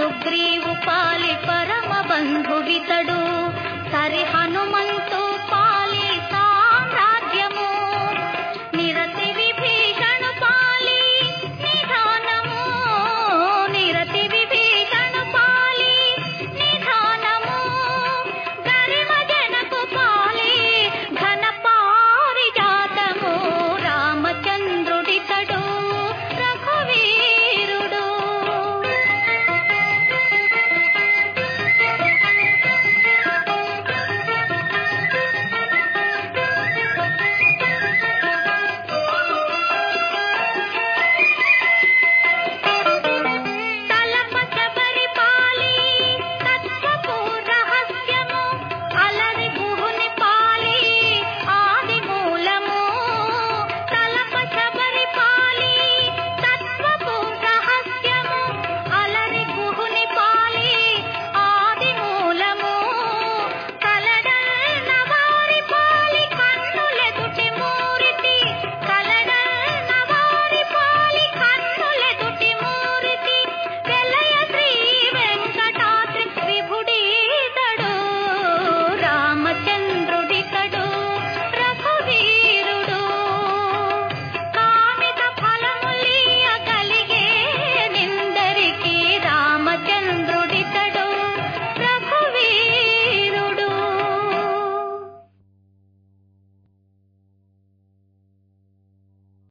ी उपाले परमबन्धुवित